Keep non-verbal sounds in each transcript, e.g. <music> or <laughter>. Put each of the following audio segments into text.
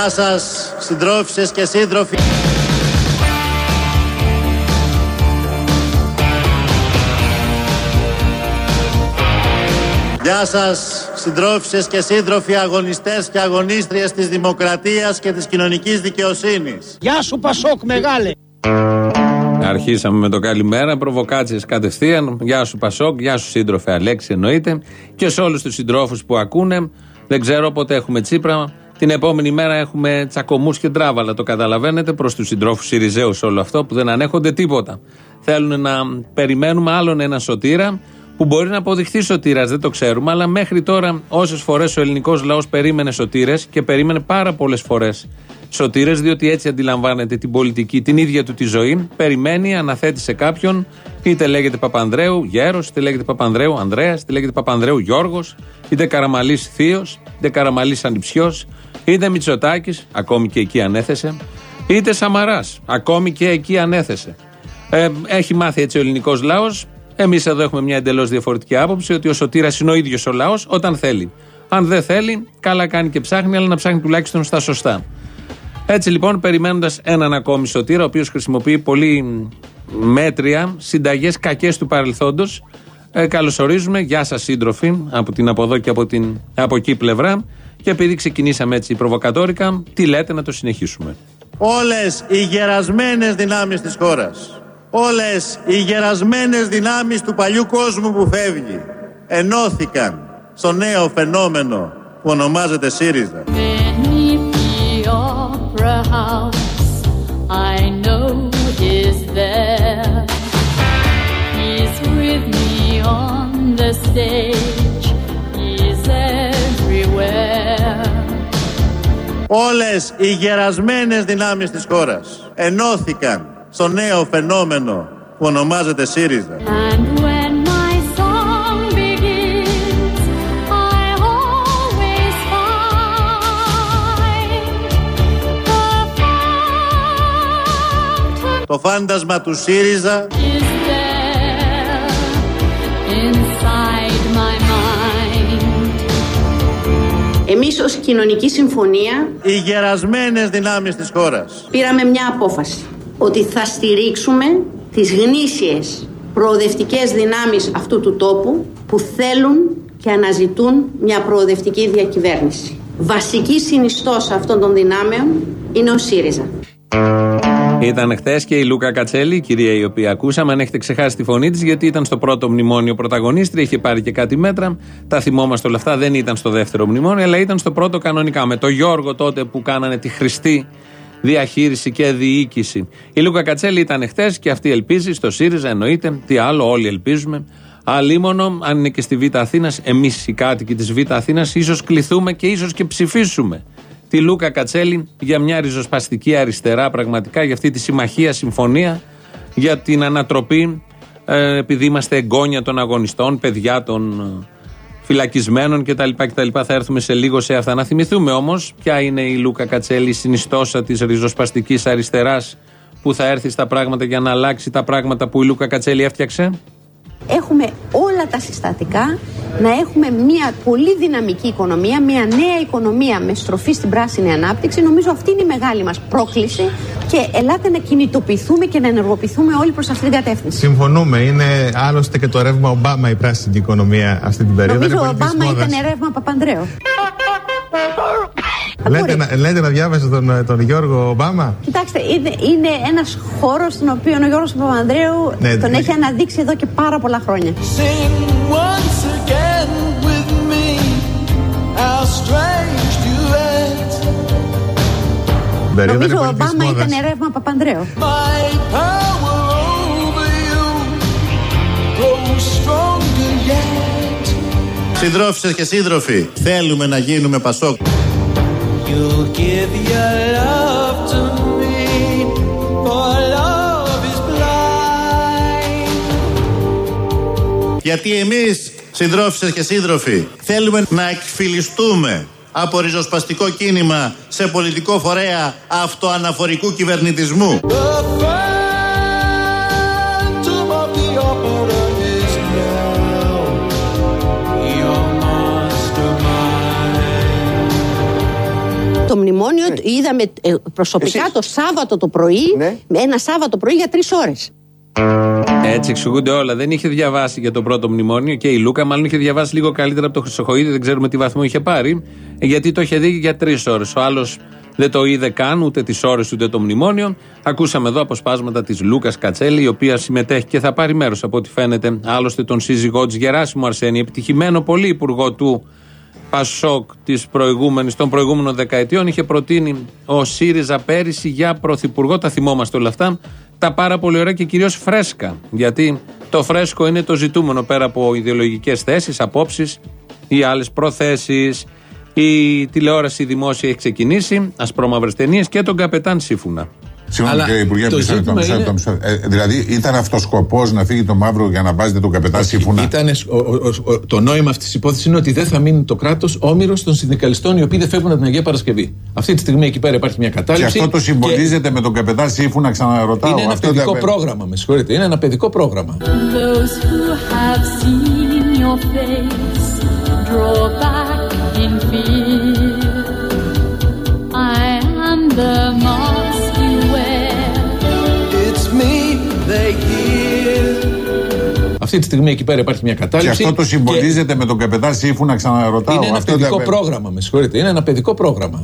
Γεια σας συντρόφισσες και σύντροφοι. Γεια σας συντρόφισσες και σύντροφοι αγωνιστές και αγωνίστριες της δημοκρατίας και της κοινωνικής δικαιοσύνης. Γεια σου Πασόκ μεγάλε. Αρχίσαμε με το καλημέρα, προβοκάτσιες κατευθείαν. Γεια σου Πασόκ, γεια σου σύντροφε Αλέξη εννοείται. Και σε όλους τους συντρόφους που ακούνε. Δεν ξέρω πότε έχουμε Τσίπρα. Την επόμενη μέρα έχουμε τσακωμούς και τράβαλα. Το καταλαβαίνετε προς τους συντρόφους Σιριζέους όλο αυτό που δεν ανέχονται τίποτα. Θέλουν να περιμένουμε άλλον ένα σωτήρα που μπορεί να αποδειχθεί σωτήρας, δεν το ξέρουμε. Αλλά μέχρι τώρα, όσες φορές ο ελληνικός λαός περίμενε σωτήρες και περίμενε πάρα πολλές φορές σωτήρες, διότι έτσι αντιλαμβάνεται την πολιτική, την ίδια του τη ζωή, περιμένει, αναθέτει σε κάποιον, είτε λέγεται Παπανδρέου Γέρος, είτε λέγεται Παπανδρέου Ανδρέας, είτε λέγεται Παπανδρέου Γιώργος, είτε Καραμαλής Θείος, είτε Καραμαλής Ανιψιός, είτε Μητσοτάκης, ακόμη και εκεί ανέθεσε, είτε Σαμαράς, ακόμη και εκεί ανέθεσε. Ε, έχει μάθει έτσι ο ελληνικός λαός. Εμείς εδώ έχουμε μια εντελώς διαφορετική άποψη ότι ο σωτήρας είναι ο ίδιος ο λαός όταν θέλει. Αν δεν θέλει, καλά κάνει και ψάχνει, αλλά να ψάχνει τουλάχιστον στα σωστά. Έτσι λοιπόν, περιμένοντας έναν ακόμη σωτήρα, ο οποίος χρησιμοποιεί πολύ μέτρια συνταγές κακές του παρελθόντος, ε, καλωσορίζουμε. Γεια σας, σύντροφοι, από την από εδώ και από την από εκεί πλευρά. Και επειδή ξεκινήσαμε έτσι προβοκατόρικα, τι λέτε να το συνεχίσουμε. Όλες οι γερασμένες δυνάμεις της χώρας, όλες οι γερασμένες δυνάμεις του παλιού κόσμου που φεύγει, ενώθηκαν στο νέο φαινόμενο που ονομάζεται ΣΥΡΙΖΑ. Beneath the opera house, I know is there. He's with me on the stage, he's everywhere. Όλες οι γερασμένες δυνάμεις της χώρας ενώθηκαν στο νέο φαινόμενο που ονομάζεται ΣΥΡΙΖΑ. And φάντασμα του ΣΥΡΙΖΑ is there inside my mind; Εμείς ως κοινωνική συμφωνία οι γερασμένες δυνάμεις της χώρας πήραμε μια απόφαση ότι θα στηρίξουμε τις γνήσιες προοδευτικές δυνάμεις αυτού του τόπου που θέλουν και αναζητούν μια προοδευτική διακυβέρνηση. Βασική συνιστόσα αυτών των δυνάμεων είναι ο ΣΥΡΙΖΑ. Ήταν χθες και η Λούκα Κατσέλη, η κυρία η οποία ακούσαμε. Αν έχετε ξεχάσει τη φωνή της, γιατί ήταν στο πρώτο μνημόνιο πρωταγωνίστρια, είχε πάρει και κάτι μέτρα. Τα θυμόμαστε όλα αυτά. Δεν ήταν στο δεύτερο μνημόνιο, αλλά ήταν στο πρώτο κανονικά. Με το Γιώργο τότε που κάνανε τη χρηστή διαχείριση και διοίκηση. Η Λούκα Κατσέλη ήταν χθες και αυτή ελπίζει στο ΣΥΡΙΖΑ, εννοείται. Τι άλλο, όλοι ελπίζουμε. Αλίμονο, αν είναι και στη Β' Αθήνας, εμείς οι κάτοικοι της Β' Αθήνας, ίσως κληθούμε και ίσως και ψηφίσουμε τη Λούκα Κατσέλη για μια ριζοσπαστική αριστερά, πραγματικά για αυτή τη συμμαχία, συμφωνία, για την ανατροπή, ε, επειδή είμαστε εγγόνια των αγωνιστών, παιδιά των ε, φυλακισμένων κτλ, κτλ. Θα έρθουμε σε λίγο σε αυτά. Να θυμηθούμε όμως ποια είναι η Λούκα Κατσέλη, η συνιστόσα της ριζοσπαστικής αριστεράς που θα έρθει στα πράγματα για να αλλάξει τα πράγματα που η Λούκα Κατσέλη έφτιαξε. Έχουμε όλα τα συστατικά να έχουμε μια πολύ δυναμική οικονομία, μια νέα οικονομία με στροφή στην πράσινη ανάπτυξη. Νομίζω αυτή είναι η μεγάλη μας πρόκληση και ελάτε να κινητοποιηθούμε και να ενεργοποιηθούμε όλοι προς αυτή την κατεύθυνση. Συμφωνούμε. Είναι άλλωστε και το ρεύμα Ομπάμα η πράσινη οικονομία αυτή την περίοδο. Νομίζω ο Είναι πολιτικής Ομπάμα μόδας. ήταν ρεύμα Παπανδρέου. Λέτε, Μπορεί. να- λέτε να διάβασε τον, τον Γιώργο Ομπάμα; Κοιτάξτε, είναι, είναι ένας χώρος στον οποίο ο Γιώργος Παπανδρέου Ναι, τον ναι. έχει αναδείξει εδώ και πάρα πολλά χρόνια. Sing once again with me how strange duet Την περίοδο είναι Νομίζω ο πολιτικής Ομπάμα μόδας. ήταν ρεύμα Παπανδρέου. my power over you grows stronger yet Συντρόφισσες και σύντροφοι θέλουμε να γίνουμε Πασόκ you give your love to me for love is blind Γιατί εμείς συντρόφισσες και σύντροφοι θέλουμε να εκφυλιστούμε από ριζοσπαστικό κίνημα σε πολιτικό φορέα αυτοαναφορικού κυβερνητισμού. Το μνημόνιο είδαμε ε, προσωπικά Εσείς. το Σάββατο το πρωί, Ναι. με ένα Σάββατο πρωί για τρεις ώρες. Έτσι εξηγούνται όλα. Δεν είχε διαβάσει για το πρώτο μνημόνιο και η Λούκα, μάλλον είχε διαβάσει λίγο καλύτερα από το Χρυσοχοίδη. Δεν ξέρουμε τι βαθμό είχε πάρει, ε, γιατί το είχε δει για τρεις ώρες. Ο άλλος δεν το είδε καν, ούτε τις ώρες ούτε το μνημόνιο. Ακούσαμε εδώ αποσπάσματα της Λούκας Κατσέλη, η οποία συμμετέχει και θα πάρει μέρος από ό,τι φαίνεται. Άλλωστε τον σύζυγό της Γεράσιμου Αρσένη, επιτυχημένο πολύ υπουργό του Πασόκ της προηγούμενης, των προηγούμενων δεκαετιών είχε προτείνει ο ΣΥΡΙΖΑ πέρυσι για πρωθυπουργό. Τα θυμόμαστε όλα αυτά. Τα πάρα πολύ ωραία και κυρίως φρέσκα. Γιατί το φρέσκο είναι το ζητούμενο πέρα από ιδεολογικές θέσεις, απόψεις ή άλλες προθέσεις. Η τηλεόραση δημόσια έχει ξεκινήσει, ασπρόμαυρες ταινίες και τον καπετάν Σύφουνα. Συγγνώμη Αλλά κύριε Υπουργέ, το μισό λεπτό, ζήτημα μισό λεπτό, είναι- μισό λεπτό. Ε, Δηλαδή ήταν αυτός σκοπός να φύγει το μαύρο για να βάζετε τον καπετάν σύμφωνα. Ήτανε, ο, ο- ο- το νόημα αυτής της υπόθεσης είναι ότι δεν θα μείνει το κράτος όμοιρος των συνδικαλιστών οι οποίοι δεν φεύγουν από την Αγία Παρασκευή. Αυτή τη στιγμή εκεί πέρα υπάρχει μια Και κατάληψη. αυτό το συμπολίζεται με τον καπετάν σύμφωνα, ξαναρωτάω. Είναι ένα αυτό παιδικό δεν- πρόγραμμα, με συγχωρείτε. Είναι ένα παιδικό πρόγραμμα. Those Αυτή τη στιγμή εκεί πέρα υπάρχει μια Και κατάληψη. αυτό το συμπολίζεται με τον καπετάν σύμφωνα, ξαναρωτάω. Είναι ένα αυτό παιδικό δεν- πρόγραμμα, με συγχωρείτε. Είναι ένα παιδικό πρόγραμμα.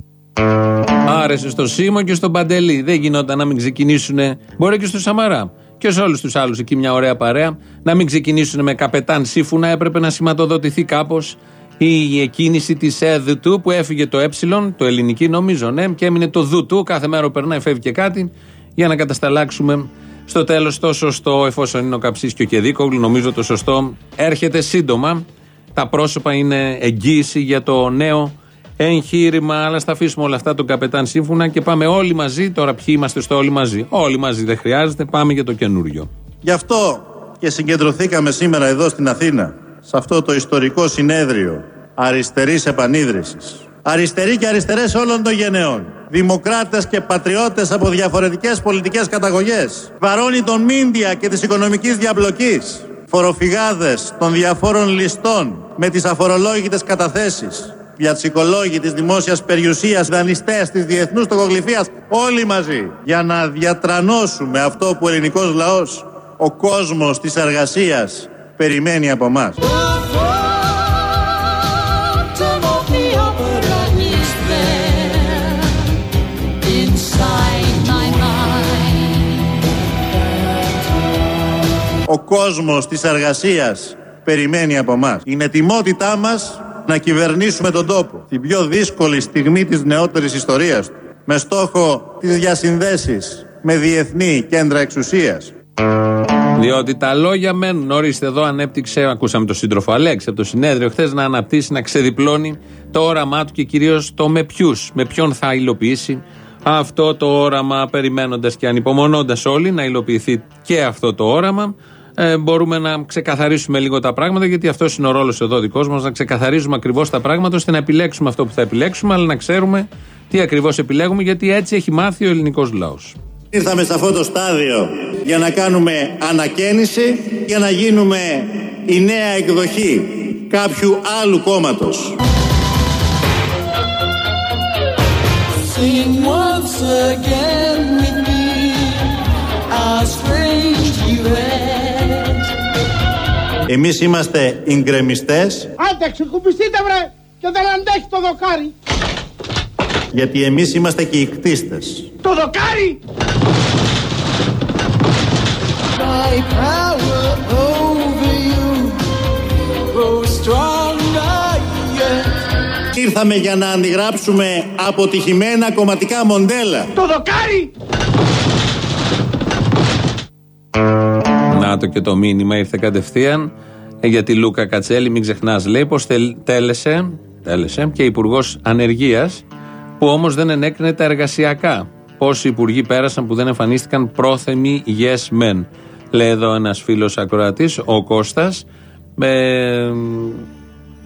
Άρεσε στο Σίμω και στον Παντελή. Δεν γινόταν να μην ξεκινήσουν. Μπορεί και στο Σαμαρά. Και σε όλους τους άλλους εκεί μια ωραία παρέα. Να μην ξεκινήσουν με καπετάν Σύφουνα. Έπρεπε να σηματοδοτηθεί κάπως η εκκίνηση της ΕΔΤΟΥ που έφυγε το Ε, το ελληνική νομίζω, ναι, και έμεινε το ΔΟΥ του. Κάθε μέρα που περνάει φεύγει και κάτι για να κατασταλάξουμε στο τέλος το σωστό, εφόσον είναι ο Καψίσκιο και Δίκογλου. Νομίζω το σωστό έρχεται σύντομα. Τα πρόσωπα είναι εγγύηση για το νέο εγχείρημα. Αλλά στα αφήσουμε όλα αυτά τον καπετάν σύμφωνα και πάμε όλοι μαζί. Τώρα, ποιοι είμαστε στο όλοι μαζί. Όλοι μαζί δεν χρειάζεται. Πάμε για το καινούριο. Γι' αυτό και συγκεντρωθήκαμε σήμερα εδώ στην Αθήνα, σε αυτό το ιστορικό συνέδριο αριστερής επανίδρυσης. Αριστεροί και αριστερές όλων των γενεών. Δημοκράτες και πατριώτες από διαφορετικές πολιτικές καταγωγές. Βαρώνει των μίντια και της οικονομικής διαπλοκής. Φοροφυγάδες των διαφόρων ληστών με τις αφορολόγητες καταθέσεις. Διαψικολόγοι της δημόσιας περιουσίας, δανειστές της διεθνούς τοκογλυφίας, όλοι μαζί για να διατρανώσουμε αυτό που ο ελληνικός λαός, ο κόσμος της εργασίας περιμένει από μας. Ο κόσμος της εργασίας περιμένει από μας. Είναι ετοιμότητά μας να κυβερνήσουμε τον τόπο. Την πιο δύσκολη στιγμή της νεότερης ιστορίας του. Με στόχο τις διασυνδέσεις με διεθνή κέντρα εξουσίας. Διότι τα λόγια μένουν. Ορίστε εδώ ανέπτυξε, ακούσαμε τον σύντροφο Αλέξη από το συνέδριο χθες να αναπτύσσει, να ξεδιπλώνει το όραμά του και κυρίως το με ποιους, με ποιον θα υλοποιήσει αυτό το όραμα, περιμένοντας και ανυπομονώντας όλοι να υλοποιηθεί και αυτό το όραμα. Ε, μπορούμε να ξεκαθαρίσουμε λίγο τα πράγματα, γιατί αυτός είναι ο ρόλος εδώ δικός μας, να ξεκαθαρίζουμε ακριβώς τα πράγματα, ώστε να επιλέξουμε αυτό που θα επιλέξουμε, αλλά να ξέρουμε τι ακριβώς επιλέγουμε, γιατί έτσι έχει μάθει ο ελληνικός λαός. Ήρθαμε σε αυτό το στάδιο για να κάνουμε ανακαίνιση, για να γίνουμε η νέα εκδοχή κάποιου άλλου κόμματος. Sing once again with me How strange you act Εμείς είμαστε γκρεμιστές Άντε, ξεκουμπιστείτε βρε και δεν αντέχει το δοκάρι. γιατί εμείς είμαστε και οι κτίστες. Το δοκάρι! My power over you grows stronger yet Ήρθαμε για να αντιγράψουμε αποτυχημένα κομματικά μοντέλα. Το δοκάρι! Να το και το μήνυμα ήρθε κατευθείαν ε, για τη Λούκα Κατσέλη. Μην ξεχνάς, λέει, πως τέλεσε, τέλεσε και υπουργός Ανεργίας, που όμως δεν ενέκρινε τα εργασιακά. Πόσοι υπουργοί πέρασαν που δεν εμφανίστηκαν πρόθεμοι yes men. Λέει εδώ ένας φίλος ακροατής, ο Κώστας Ε,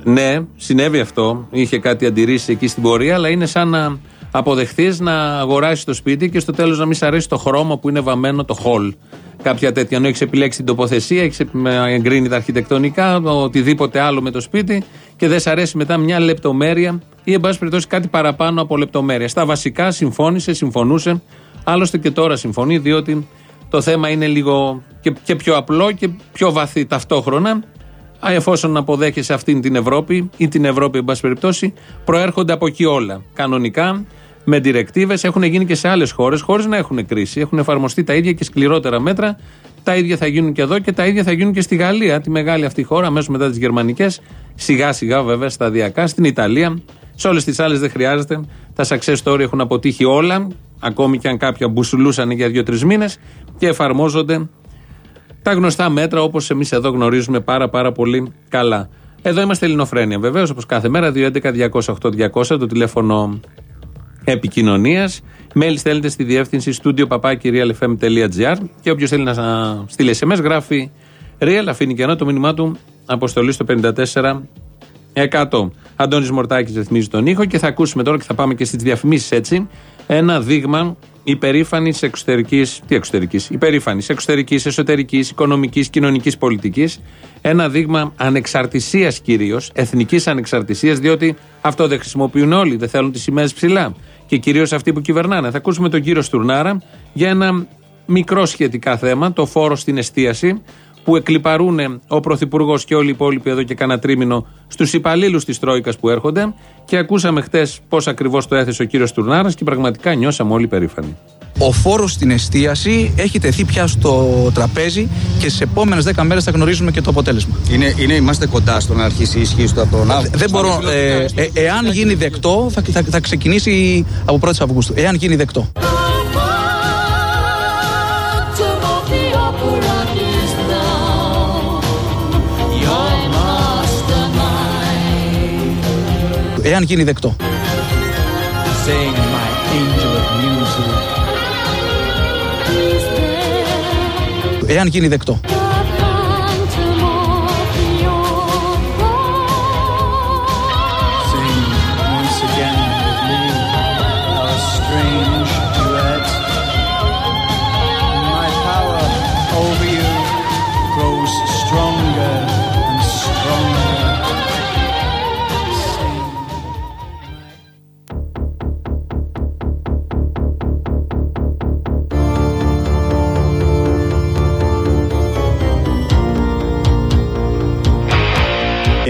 ναι, συνέβη αυτό. Είχε κάτι αντιρρήσεις εκεί στην πορεία, αλλά είναι σαν να αποδεχθεί να αγοράσεις το σπίτι και στο τέλος να μην σ' αρέσει το χρώμα που είναι βαμμένο το χολ. Κάποια τέτοια. Ενώ έχεις επιλέξει την τοποθεσία, έχεις εγκρίνει τα αρχιτεκτονικά, οτιδήποτε άλλο με το σπίτι και δεν σ' αρέσει μετά μια λεπτομέρεια ή εν πάση περιπτώσει κάτι παραπάνω από λεπτομέρεια. Στα βασικά συμφώνησε, συμφωνούσε. Άλλωστε και τώρα συμφωνεί, διότι το θέμα είναι λίγο και, και πιο απλό και πιο βαθύ ταυτόχρονα. Α, Εφόσον αποδέχεσαι αυτήν την Ευρώπη ή την Ευρώπη, εν πάση περιπτώσει, προέρχονται από εκεί όλα. Κανονικά, με διρεκτίβες, έχουν γίνει και σε άλλες χώρες, χωρίς να έχουν κρίση. Έχουν εφαρμοστεί τα ίδια και σκληρότερα μέτρα. Τα ίδια θα γίνουν και εδώ και τα ίδια θα γίνουν και στη Γαλλία, τη μεγάλη αυτή χώρα, αμέσως μετά τις γερμανικές. Σιγά σιγά, βέβαια, σταδιακά. Στην Ιταλία. Σε όλες τις άλλες δεν χρειάζεται. Τα success story έχουν αποτύχει όλα, ακόμη και αν κάποια μπουσουλούσαν για δύο-τρεις μήνες και εφαρμόζονται τα γνωστά μέτρα όπως εμείς εδώ γνωρίζουμε πάρα πάρα πολύ καλά. Εδώ είμαστε Ελληνοφρένια βεβαίως, όπως κάθε μέρα, 211-208-200, το τηλέφωνο επικοινωνίας. Μέλη στέλνετε στη διεύθυνση studio papakirialfm.gr και όποιος θέλει να στείλει SMS γράφει real, αφήνει κενό το μήνυμά του αποστολή στο 54%. Αντώνης Μορτάκης ρυθμίζει τον ήχο και θα ακούσουμε τώρα και θα πάμε και στις διαφημίσεις έτσι. Ένα δείγμα υπερήφανης εξωτερικής. Τι εξωτερικής, υπερήφανης εξωτερικής, εσωτερικής, οικονομικής, κοινωνικής πολιτικής. Ένα δείγμα ανεξαρτησίας κυρίως, εθνικής ανεξαρτησίας, διότι αυτό δεν χρησιμοποιούν όλοι, δεν θέλουν τις σημαίες ψηλά. Και κυρίως αυτοί που κυβερνάνε. Θα ακούσουμε τον κύριο Στουρνάρα για ένα μικρό σχετικά θέμα, το φόρο στην εστίαση, που εκλυπαρούν ο Πρωθυπουργός και όλοι οι υπόλοιποι εδώ και κανένα τρίμηνο στους υπαλλήλους της Τρόικας που έρχονται. Και ακούσαμε χτες πώς ακριβώς το έθεσε ο κύριος Τουρνάρας και πραγματικά νιώσαμε όλοι περήφανοι. Ο φόρος στην εστίαση έχει τεθεί πια στο τραπέζι και στι επόμενες 10 μέρες θα γνωρίζουμε και το αποτέλεσμα. Είναι, είναι, είμαστε κοντά στο να αρχίσει η ισχύ του από τον Αύγουστο. Δεν μπορώ. Ε, ε, εάν γίνει δεκτό, θα, θα, θα ξεκινήσει από 1η Αυγούστου. Εάν γίνει δεκτό. Εάν γίνει δεκτό. Εάν γίνει δεκτό.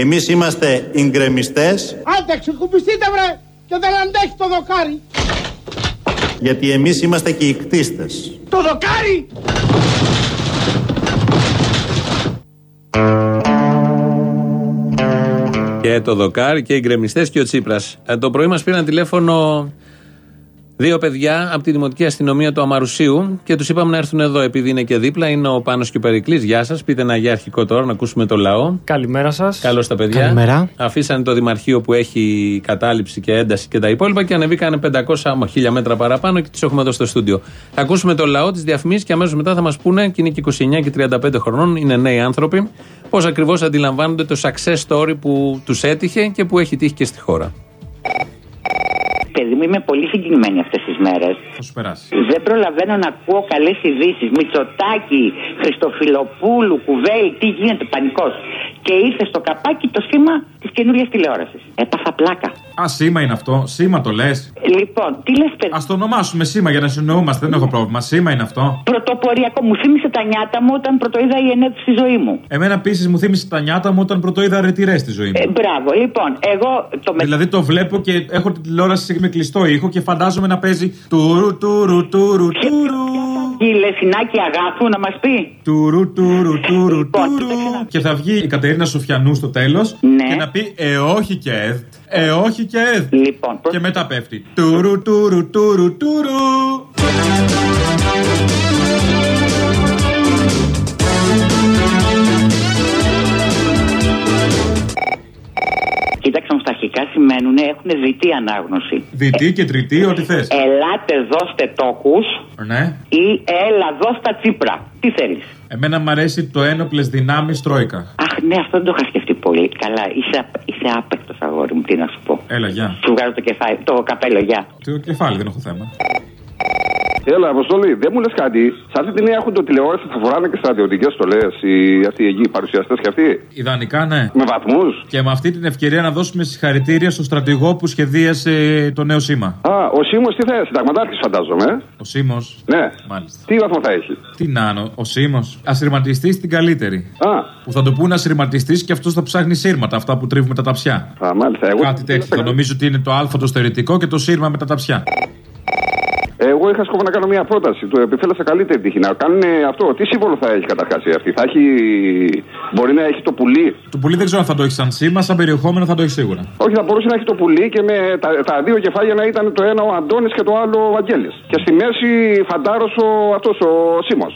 Εμείς είμαστε γκρεμιστές Άντε ξεκουμπιστείτε βρε και δεν αντέχει το δοκάρι. γιατί εμείς είμαστε και οι κτίστες. Το δοκάρι! Και το Δοκάρι και οι γκρεμιστές και ο Τσίπρας. το πρωί μας πήραν τηλέφωνο δύο παιδιά από τη Δημοτική Αστυνομία του Αμαρουσίου και τους είπαμε να έρθουν εδώ επειδή είναι και δίπλα. Είναι ο Πάνος και ο Περικλής. Γεια σας. Πείτε ένα γεια αρχικό τώρα να ακούσουμε το λαό. Καλημέρα σας. Καλώς τα παιδιά. Καλημέρα. Αφήσανε το Δημαρχείο που έχει κατάληψη και ένταση και τα υπόλοιπα και ανεβήκανε 500 άμα, χίλια μέτρα παραπάνω και τους έχουμε εδώ στο στούντιο. Θα ακούσουμε το λαό, τις διαφημίσεις και αμέσως μετά θα μας πούνε και είναι και 29 και 35 χρονών, είναι νέοι άνθρωποι, πώς ακριβώς αντιλαμβάνονται το success story που τους έτυχε και που έχει τύχει και στη χώρα. Παιδί μου, είμαι πολύ συγκινημένη αυτές τις μέρες. Θα σου περάσει. Δεν προλαβαίνω να ακούω καλές ειδήσεις. Μητσοτάκη, Χριστοφιλοπούλου, Κουβέλη, τι γίνεται, πανικός. Και ήρθε στο καπάκι το σήμα της καινούργια τηλεόρασης. Έπαθα πλάκα. Α, σήμα είναι αυτό. Σήμα το λες. Λοιπόν, τι λες, παιδί; Α το ονομάσουμε σήμα για να συνοούμαστε. Δεν έχω πρόβλημα. Σήμα είναι αυτό. Πρωτοποριακό. Μου θύμισε τα νιάτα μου όταν πρωτοείδα η ενέτη στη ζωή μου. Εμένα επίσης μου θύμισε τα νιάτα μου όταν πρωτοείδα ρετυρές στη ζωή μου. Ε, μπράβο, λοιπόν, εγώ το με. Δηλαδή το βλέπω και έχω την τηλεόραση με κλειστό ήχο και φαντάζομαι να παίζει τουρου τουρου τουρου τουρου. Η Λεσινάκη Αγάθου να μας πει. Τουρου τουρου τουρου Λοιπόν, τουρου. Και θα βγει η Κατερίνα Σοφιανού στο τέλος Ναι. και να πει Ε, όχι και ΕΔ. Ε, όχι και ΕΔ. Λοιπόν, Και μετά πέφτει. Τουρου τουρου τουρου τουρου. Κοίταξε όμως τα αρχικά σημαίνουν έχουν διτή ανάγνωση. Διτή και τριτη, ό,τι θες. Ελάτε δώστε τόκους Ναι. ή έλα δώστα τσίπρα. Τι θέλεις; Εμένα μου αρέσει το ένοπλες δυνάμεις Τρόικα. Αχ, ναι, αυτό δεν το είχα σκεφτεί πολύ. Καλά, είσαι, απ- είσαι άπεκτος αγόρι μου, τι να σου πω. Έλα, γεια. Σου βγάζω το, κεφάλι, το καπέλο, γεια. Το κεφάλι δεν έχω θέμα. Έλα, Αποστολή, δεν μου λες κάτι. Σε αυτή την έχουν το τηλεόραση θα φοράνε και στρατιωτικές στολές οι αυτοί εκεί, οι παρουσιαστές και αυτοί. Ιδανικά, ναι. Με βαθμούς. Και με αυτή την ευκαιρία να δώσουμε συγχαρητήρια στο στρατηγό που σχεδίασε το νέο σήμα. Α, ο Σίμω τι θα είναι, συνταγματάρχης φαντάζομαι. ε; Ο Σίμω. Ναι. Μάλιστα. Τι βαθμό θα έχει; Τι να είναι, ο Σίμω. Ασυρματιστής την καλύτερη. Α. Που θα το πούνε ασυρματιστής και αυτός θα ψάχνει σύρματα, αυτά που τρίβουμε τα ταψιά. Α, μάλιστα. Εγώ... Κάτι τέτοιο. Νομίζω ότι είναι το Α το στερετικό και το σύρμα με τα ταψιά. Εγώ είχα σκοπό να κάνω μια πρόταση. Του επιφέλασα καλύτερη τύχη. Να κάνουν αυτό. Τι σύμβολο θα έχει καταρχάς αυτή; Θα έχει. Μπορεί να έχει το πουλί; Το πουλί δεν ξέρω αν θα το έχεις σαν σήμα, σαν περιεχόμενο θα το έχεις σίγουρα. Όχι, θα μπορούσε να έχει το πουλί και με τα, τα δύο κεφάλια να ήταν το ένα ο Αντώνης και το άλλο ο Βαγγέλης. Και στη μέση φαντάρος ο, αυτός ο Σίμος.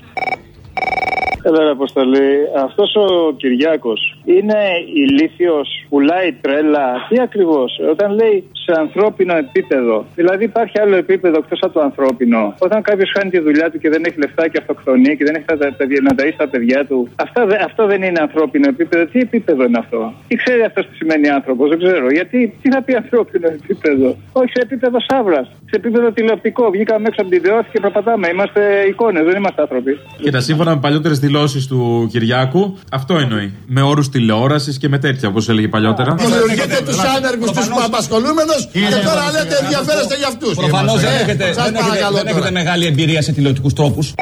Έλα, ρε Αποστολή. Αυτός ο Κυριάκος είναι ηλίθιος, πουλάει τρέλα. Τι ακριβώς, όταν λέει σε ανθρώπινο επίπεδο. Δηλαδή υπάρχει άλλο επίπεδο εκτός από το ανθρώπινο. Όταν κάποιος χάνει τη δουλειά του και δεν έχει λεφτά και αυτοκτονεί και δεν έχει τα παιδιά, να ταΐσει τα παιδιά του. Αυτά, δε- αυτό δεν είναι ανθρώπινο επίπεδο. Τι επίπεδο είναι αυτό; Τι ξέρει αυτός τι σημαίνει άνθρωπος, δεν ξέρω. Γιατί τι θα πει ανθρώπινο επίπεδο; Όχι σε επίπεδο σαύρας. Σε επίπεδο τηλεοπτικό. Βγήκαμε έξω από την τηλεόραση και προπατάμε. Είμαστε εικόνες, δεν είμαστε άνθρωποι. Κοίτα, σύμφωνα με παλιότερες δηλώσεις του Κυριάκου, αυτό εννοεί. Με όρους τηλεόρασης και με τέτοια, όπως έλεγε παλιότερα. Δημιουργείτε τους άνεργους, τους απασχολούμενου και τώρα λέτε ενδιαφέρεστε για αυτούς. Προφανώς δεν έχετε, Σας δεν έχετε, παρακαλώ δεν έχετε τώρα. μεγάλη εμπειρία σε τηλεοπτικούς τρόπους.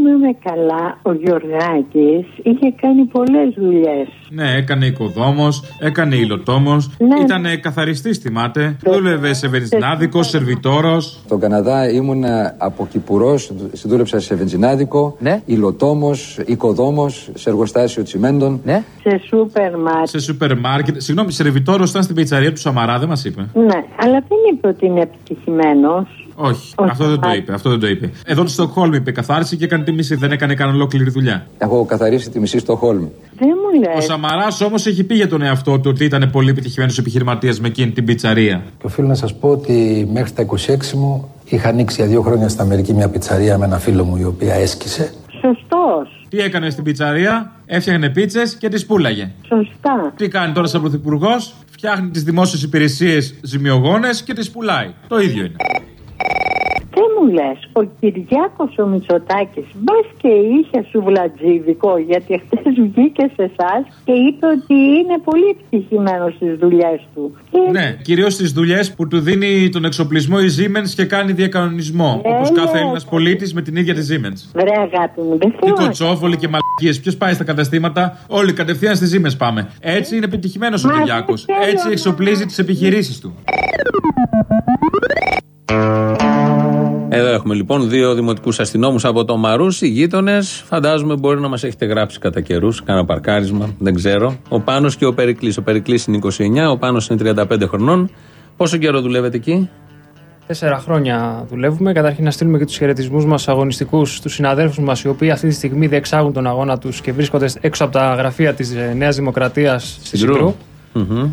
Αν θυμάμαι καλά, ο Γιωργάκης είχε κάνει πολλές δουλειές. Ναι, έκανε οικοδόμος, έκανε υλοτόμος, Ναι. ήταν καθαριστής, θυμάται. Δούλευε σε βενζινάδικο, σερβιτόρος. Στον Καναδά ήμουν από κυπουρό, δούλεψα σε βενζινάδικο, ναι. υλοτόμος, οικοδόμος, σε εργοστάσιο τσιμέντων. Ναι. Σε σούπερ μάρκετ. Σε σούπερ μάρκετ. Συγγνώμη, σερβιτόρος ήταν στην πιτσαρία του Σαμαρά, δεν μας είπε. Ναι, αλλά δεν είπε ότι είναι επιτυχημένος. Όχι, αυτό δεν το είπε. Αυτό δεν το είπε. Εδώ στη Στοκχόλμη είπε καθάριση και έκανε τη μισή. Δεν έκανε καν ολόκληρη δουλειά. Έχω καθαρίσει τη μισή στο Χόλμη. Δεν μου λες. Ο Σαμαράς όμως έχει πει για τον εαυτό του ότι ήταν πολύ επιτυχημένος επιχειρηματίας με εκείνη την πιτσαρία. Και οφείλω να σας πω ότι μέχρι τα 26 μου είχα ανοίξει για δύο χρόνια στην Αμερική μια πιτσαρία με ένα φίλο μου η οποία έσκησε. Σωστός. Τι έκανε στην πιτσαρία, έφτιαχνε πίτσες και τις πούλαγε. Σωστά. Τι κάνει τώρα σαν πρωθυπουργός, φτιάχνει τις δημόσιες υπηρεσίες ζημιογόνες και τις πουλάει. Το ίδιο είναι. Δεν μου λες, ο Κυριάκος ο Μητσοτάκης μπας και είχε σουβλατζίδικο γιατί χτες βγήκε σε εσάς και είπε ότι είναι πολύ επιτυχημένος στις δουλειές του. Και Ναι, κυρίως στις δουλειές που του δίνει τον εξοπλισμό η Siemens και κάνει διακανονισμό. Ε, Όπως κάθε ναι. Έλληνας πολίτης με την ίδια τη Siemens. Βρε αγάπη μου, δεν Τι θέλω να κοτσόφολοι και μαλακίες. Ποιος πάει στα καταστήματα, όλοι κατευθείαν στι Siemens πάμε. Έτσι είναι επιτυχημένος ο Μα δεν Κυριάκο. θέλω Έτσι να- εξοπλίζει τις επιχειρήσεις του. Εδώ έχουμε λοιπόν δύο δημοτικούς αστυνόμους από το Μαρούσι, γείτονες. Φαντάζομαι μπορεί να μας έχετε γράψει κατά καιρούς, κάνα παρκάρισμα, δεν ξέρω. Ο Πάνος και ο Περικλής. Ο Περικλής είναι 29, ο Πάνος είναι 35 χρονών. Πόσο καιρό δουλεύετε εκεί, Τέσσερα χρόνια δουλεύουμε. Καταρχήν να στείλουμε και τους χαιρετισμούς μας αγωνιστικούς στου συναδέλφους μας, οι οποίοι αυτή τη στιγμή διεξάγουν τον αγώνα τους και βρίσκονται έξω από τα γραφεία της Νέας Δημοκρατίας στη Συγκρού. Μμμ.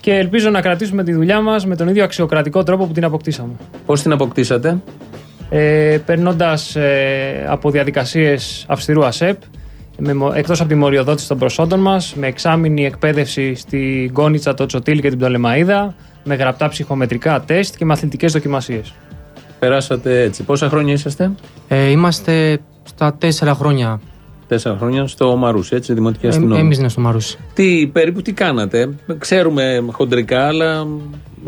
Και ελπίζω να κρατήσουμε τη δουλειά μας με τον ίδιο αξιοκρατικό τρόπο που την αποκτήσαμε. Πώς την αποκτήσατε, Ε, Περνώντας από διαδικασίες αυστηρού ΑΣΕΠ, εκτός από τη μοριοδότηση των προσόντων μας, με εξάμεινη εκπαίδευση στην Κόνιτσα, το Τσοτήλ και την Πτολεμαίδα, με γραπτά ψυχομετρικά τεστ και μαθητικέ δοκιμασίες. Περάσατε έτσι. Πόσα χρόνια είσαστε, Ε, είμαστε στα τέσσερα χρόνια. Τέσσερα χρόνια στο Μαρούσι, έτσι, δημοτική Ε, αστυνομία. Εμείς είναι στο Μαρούσι. Τι, περίπου τι κάνατε, ξέρουμε χοντρικά, αλλά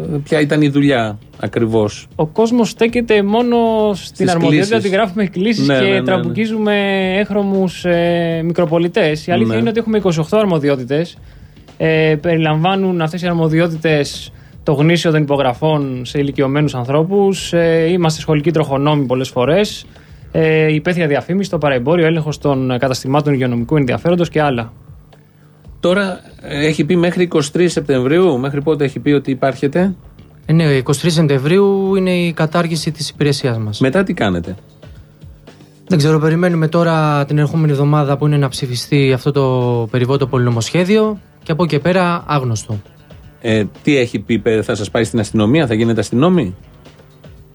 ε, ποια ήταν η δουλειά ακριβώς; Ο κόσμος στέκεται μόνο στην Στις αρμοδιότητα κλήσεις. ότι γράφουμε κλήσει Ναι, και ναι, ναι, ναι. τραμπουκίζουμε έχρωμους ε, μικροπολιτές. Η αλήθεια Ναι. είναι ότι έχουμε 28 αρμοδιότητες. Ε, περιλαμβάνουν αυτές οι αρμοδιότητες το γνήσιο των υπογραφών σε ηλικιωμένους ανθρώπους. Ε, είμαστε σχολικοί τροχονόμοι πολλές φορές. Ε, υπαίθρια διαφήμιση, το παραεμπόριο, έλεγχος των καταστημάτων υγειονομικού ενδιαφέροντος και άλλα. Τώρα ε, έχει πει μέχρι 23 Σεπτεμβρίου, μέχρι πότε έχει πει ότι υπάρχετε. Ε, ναι, 23 Σεπτεμβρίου είναι η κατάργηση της υπηρεσίας μας. Μετά τι κάνετε; Δεν ξέρω, περιμένουμε τώρα την ερχόμενη εβδομάδα που είναι να ψηφιστεί αυτό το περιβόητο πολυνομοσχέδιο και από εκεί και πέρα άγνωστο. Ε, τι έχει πει, πε- θα σας πάει στην αστυνομία, θα γίνετε αστυνόμοι;